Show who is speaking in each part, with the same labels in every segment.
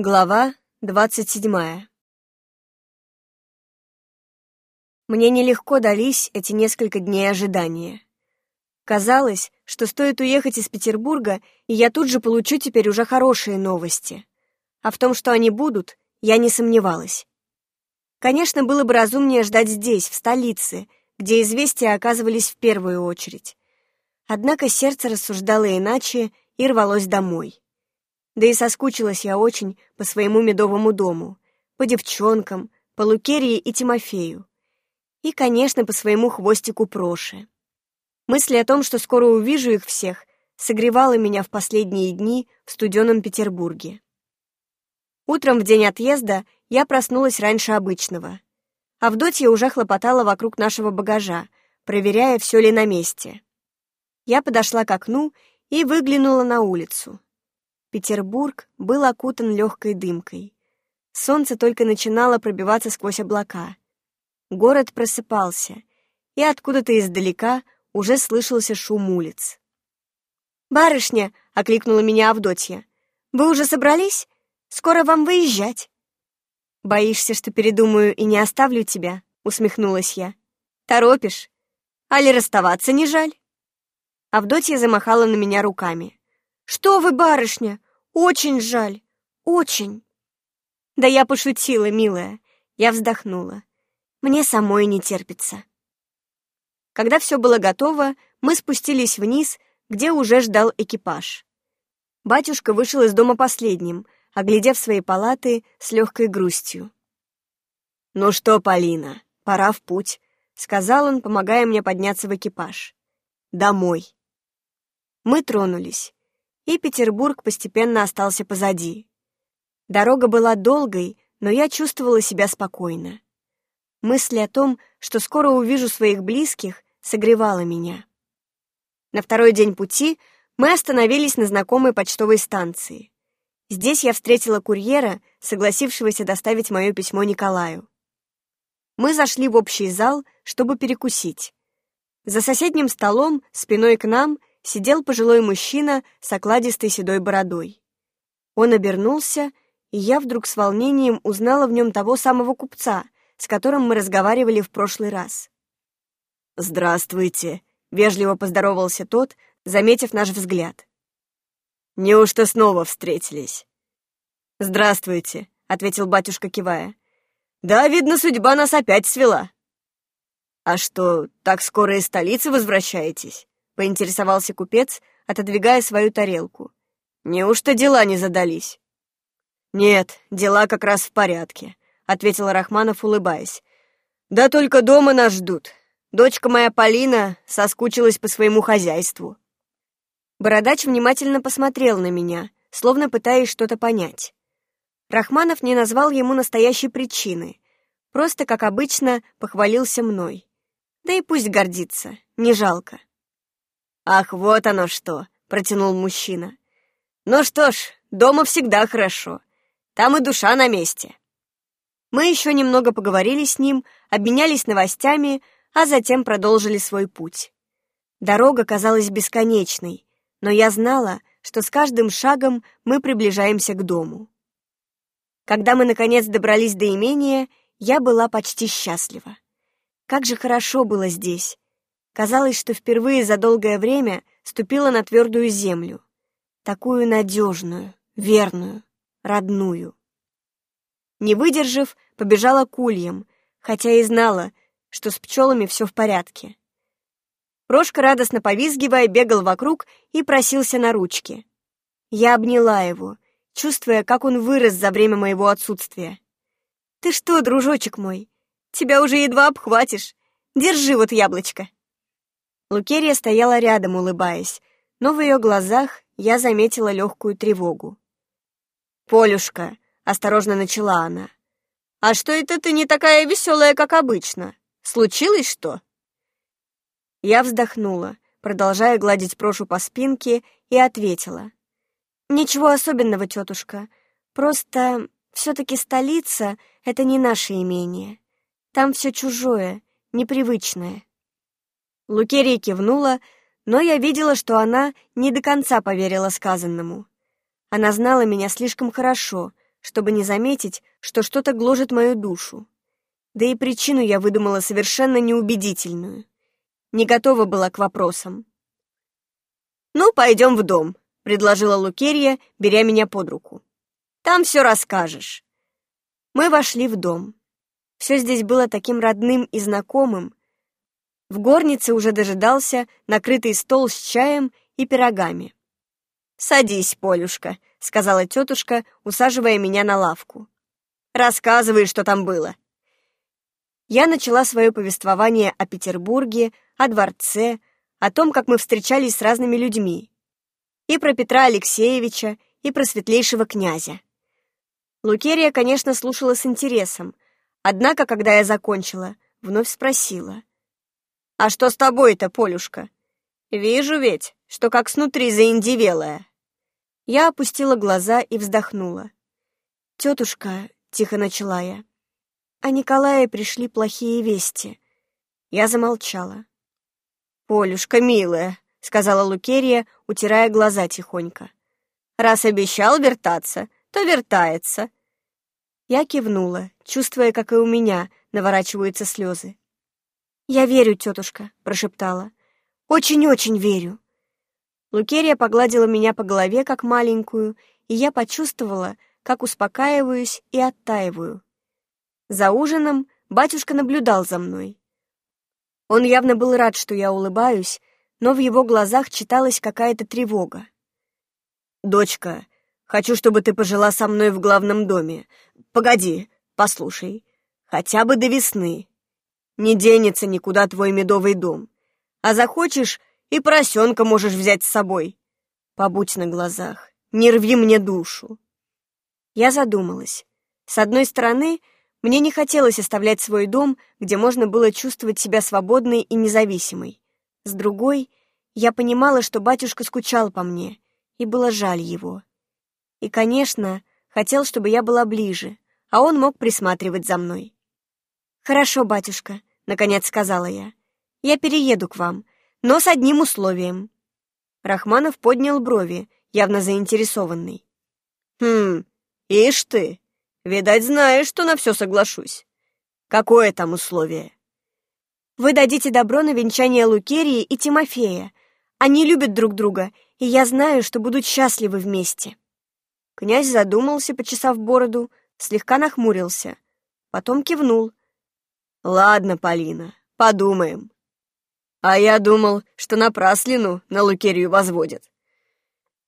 Speaker 1: Глава двадцать седьмая Мне нелегко дались эти несколько дней ожидания. Казалось, что стоит уехать из Петербурга, и я тут же получу теперь уже хорошие новости. А в том, что они будут, я не сомневалась. Конечно, было бы разумнее ждать здесь, в столице, где известия оказывались в первую очередь. Однако сердце рассуждало иначе и рвалось домой. Да и соскучилась я очень по своему медовому дому, по девчонкам, по Лукерии и Тимофею. И, конечно, по своему хвостику Проши. Мысль о том, что скоро увижу их всех, согревала меня в последние дни в студеном Петербурге. Утром в день отъезда я проснулась раньше обычного. Авдотья уже хлопотала вокруг нашего багажа, проверяя, все ли на месте. Я подошла к окну и выглянула на улицу. Петербург был окутан легкой дымкой. Солнце только начинало пробиваться сквозь облака. Город просыпался, и откуда-то издалека уже слышался шум улиц. «Барышня!» — окликнула меня Авдотья. «Вы уже собрались? Скоро вам выезжать». «Боишься, что передумаю и не оставлю тебя?» — усмехнулась я. «Торопишь? Али расставаться не жаль?» Авдотья замахала на меня руками. «Что вы, барышня? Очень жаль. Очень». «Да я пошутила, милая». Я вздохнула. «Мне самой не терпится». Когда все было готово, мы спустились вниз, где уже ждал экипаж. Батюшка вышел из дома последним, оглядев свои палаты с легкой грустью. «Ну что, Полина, пора в путь», — сказал он, помогая мне подняться в экипаж. «Домой». Мы тронулись и Петербург постепенно остался позади. Дорога была долгой, но я чувствовала себя спокойно. Мысль о том, что скоро увижу своих близких, согревала меня. На второй день пути мы остановились на знакомой почтовой станции. Здесь я встретила курьера, согласившегося доставить мое письмо Николаю. Мы зашли в общий зал, чтобы перекусить. За соседним столом, спиной к нам, сидел пожилой мужчина с окладистой седой бородой. Он обернулся, и я вдруг с волнением узнала в нем того самого купца, с которым мы разговаривали в прошлый раз. «Здравствуйте», — вежливо поздоровался тот, заметив наш взгляд. «Неужто снова встретились?» «Здравствуйте», — ответил батюшка, кивая. «Да, видно, судьба нас опять свела». «А что, так скоро из столицы возвращаетесь?» Поинтересовался купец, отодвигая свою тарелку. «Неужто дела не задались?» «Нет, дела как раз в порядке», — ответил Рахманов, улыбаясь. «Да только дома нас ждут. Дочка моя Полина соскучилась по своему хозяйству». Бородач внимательно посмотрел на меня, словно пытаясь что-то понять. Рахманов не назвал ему настоящей причины, просто, как обычно, похвалился мной. Да и пусть гордится, не жалко. «Ах, вот оно что!» — протянул мужчина. «Ну что ж, дома всегда хорошо. Там и душа на месте». Мы еще немного поговорили с ним, обменялись новостями, а затем продолжили свой путь. Дорога казалась бесконечной, но я знала, что с каждым шагом мы приближаемся к дому. Когда мы, наконец, добрались до имения, я была почти счастлива. Как же хорошо было здесь, Казалось, что впервые за долгое время ступила на твердую землю. Такую надежную, верную, родную. Не выдержав, побежала к ульям, хотя и знала, что с пчелами все в порядке. Прошка, радостно повизгивая, бегал вокруг и просился на ручки. Я обняла его, чувствуя, как он вырос за время моего отсутствия. «Ты что, дружочек мой, тебя уже едва обхватишь. Держи вот яблочко». Лукерия стояла рядом, улыбаясь, но в ее глазах я заметила легкую тревогу. «Полюшка», — осторожно начала она, — «а что это ты не такая веселая, как обычно? Случилось что?» Я вздохнула, продолжая гладить Прошу по спинке, и ответила. «Ничего особенного, тетушка. Просто все-таки столица — это не наше имение. Там все чужое, непривычное. Лукерия кивнула, но я видела, что она не до конца поверила сказанному. Она знала меня слишком хорошо, чтобы не заметить, что что-то гложет мою душу. Да и причину я выдумала совершенно неубедительную. Не готова была к вопросам. «Ну, пойдем в дом», — предложила Лукерья, беря меня под руку. «Там все расскажешь». Мы вошли в дом. Все здесь было таким родным и знакомым. В горнице уже дожидался накрытый стол с чаем и пирогами. «Садись, Полюшка», — сказала тетушка, усаживая меня на лавку. «Рассказывай, что там было». Я начала свое повествование о Петербурге, о дворце, о том, как мы встречались с разными людьми. И про Петра Алексеевича, и про светлейшего князя. Лукерия, конечно, слушала с интересом, однако, когда я закончила, вновь спросила. «А что с тобой-то, Полюшка? Вижу ведь, что как снутри заиндивелая». Я опустила глаза и вздохнула. «Тетушка», — тихо начала я, — «о Николае пришли плохие вести». Я замолчала. «Полюшка, милая», — сказала Лукерия, утирая глаза тихонько. «Раз обещал вертаться, то вертается». Я кивнула, чувствуя, как и у меня наворачиваются слезы. «Я верю, тетушка», — прошептала. «Очень-очень верю». Лукерия погладила меня по голове, как маленькую, и я почувствовала, как успокаиваюсь и оттаиваю. За ужином батюшка наблюдал за мной. Он явно был рад, что я улыбаюсь, но в его глазах читалась какая-то тревога. «Дочка, хочу, чтобы ты пожила со мной в главном доме. Погоди, послушай, хотя бы до весны. Не денется никуда твой медовый дом. А захочешь, и поросенка можешь взять с собой. Побудь на глазах, не рви мне душу. Я задумалась. С одной стороны, мне не хотелось оставлять свой дом, где можно было чувствовать себя свободной и независимой. С другой, я понимала, что батюшка скучал по мне, и было жаль его. И, конечно, хотел, чтобы я была ближе, а он мог присматривать за мной. «Хорошо, батюшка», — наконец сказала я. «Я перееду к вам, но с одним условием». Рахманов поднял брови, явно заинтересованный. «Хм, ишь ты, видать, знаешь, что на все соглашусь. Какое там условие?» «Вы дадите добро на венчание Лукерии и Тимофея. Они любят друг друга, и я знаю, что будут счастливы вместе». Князь задумался, почесав бороду, слегка нахмурился. Потом кивнул. «Ладно, Полина, подумаем. А я думал, что напраслину на Лукерию возводят.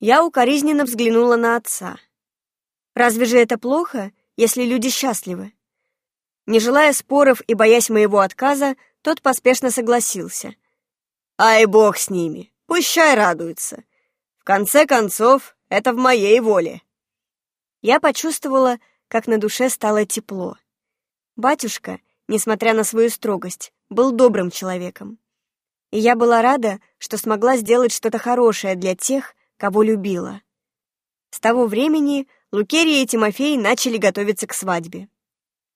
Speaker 1: Я укоризненно взглянула на отца. Разве же это плохо, если люди счастливы? Не желая споров и боясь моего отказа, тот поспешно согласился. Ай, бог с ними, пущай радуются. В конце концов, это в моей воле. Я почувствовала, как на душе стало тепло. Батюшка, несмотря на свою строгость, был добрым человеком и я была рада, что смогла сделать что-то хорошее для тех, кого любила. С того времени Лукерия и Тимофей начали готовиться к свадьбе.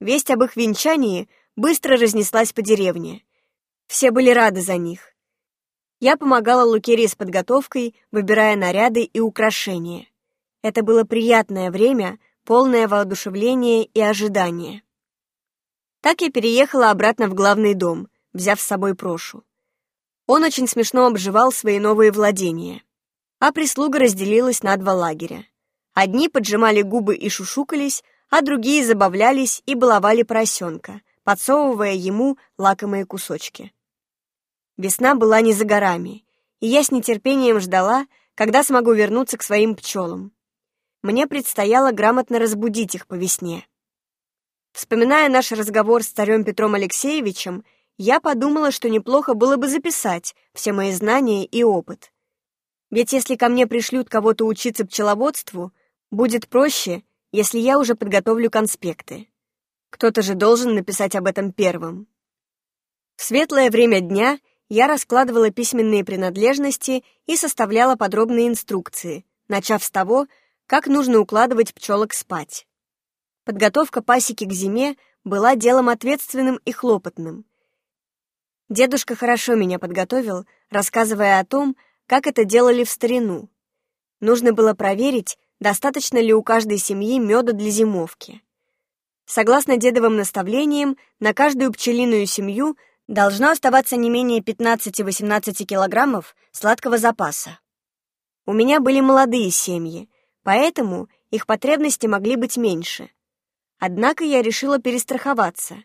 Speaker 1: Весть об их венчании быстро разнеслась по деревне. Все были рады за них. Я помогала Лукерии с подготовкой, выбирая наряды и украшения. Это было приятное время, полное воодушевления и ожидания. Так я переехала обратно в главный дом, взяв с собой Прошу. Он очень смешно обживал свои новые владения. А прислуга разделилась на два лагеря. Одни поджимали губы и шушукались, а другие забавлялись и баловали поросенка, подсовывая ему лакомые кусочки. Весна была не за горами, и я с нетерпением ждала, когда смогу вернуться к своим пчелам. Мне предстояло грамотно разбудить их по весне. Вспоминая наш разговор с царем Петром Алексеевичем, я подумала, что неплохо было бы записать все мои знания и опыт. Ведь если ко мне пришлют кого-то учиться пчеловодству, будет проще, если я уже подготовлю конспекты. Кто-то же должен написать об этом первым. В светлое время дня я раскладывала письменные принадлежности и составляла подробные инструкции, начав с того, как нужно укладывать пчелок спать. Подготовка пасеки к зиме была делом ответственным и хлопотным. Дедушка хорошо меня подготовил, рассказывая о том, как это делали в старину. Нужно было проверить, достаточно ли у каждой семьи меда для зимовки. Согласно дедовым наставлениям, на каждую пчелиную семью должно оставаться не менее 15-18 килограммов сладкого запаса. У меня были молодые семьи, поэтому их потребности могли быть меньше. Однако я решила перестраховаться,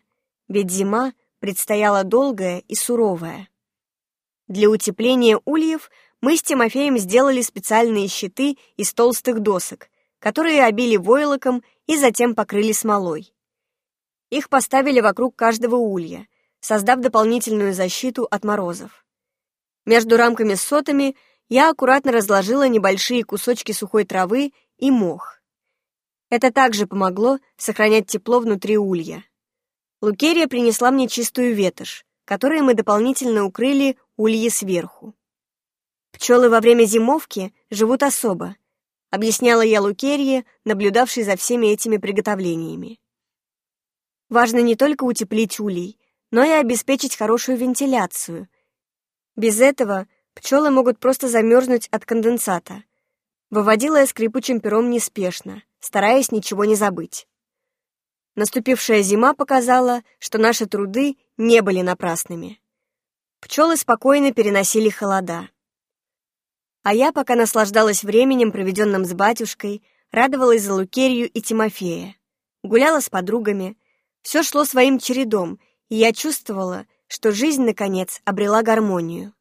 Speaker 1: ведь зима предстояла долгая и суровая. Для утепления ульев мы с Тимофеем сделали специальные щиты из толстых досок, которые обили войлоком и затем покрыли смолой. Их поставили вокруг каждого улья, создав дополнительную защиту от морозов. Между рамками с сотами я аккуратно разложила небольшие кусочки сухой травы и мох. Это также помогло сохранять тепло внутри улья. Лукерия принесла мне чистую ветошь, которой мы дополнительно укрыли ульи сверху. Пчелы во время зимовки живут особо, объясняла я Лукерье, наблюдавшей за всеми этими приготовлениями. Важно не только утеплить улей, но и обеспечить хорошую вентиляцию. Без этого пчелы могут просто замерзнуть от конденсата. Выводила я скрипучим пером неспешно, стараясь ничего не забыть. Наступившая зима показала, что наши труды не были напрасными. Пчелы спокойно переносили холода. А я пока наслаждалась временем, проведенным с батюшкой, радовалась за Лукерью и Тимофея. Гуляла с подругами. Все шло своим чередом, и я чувствовала, что жизнь, наконец, обрела гармонию.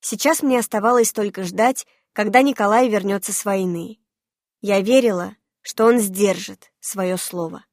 Speaker 1: Сейчас мне оставалось только ждать, когда Николай вернется с войны. Я верила, что он сдержит свое слово.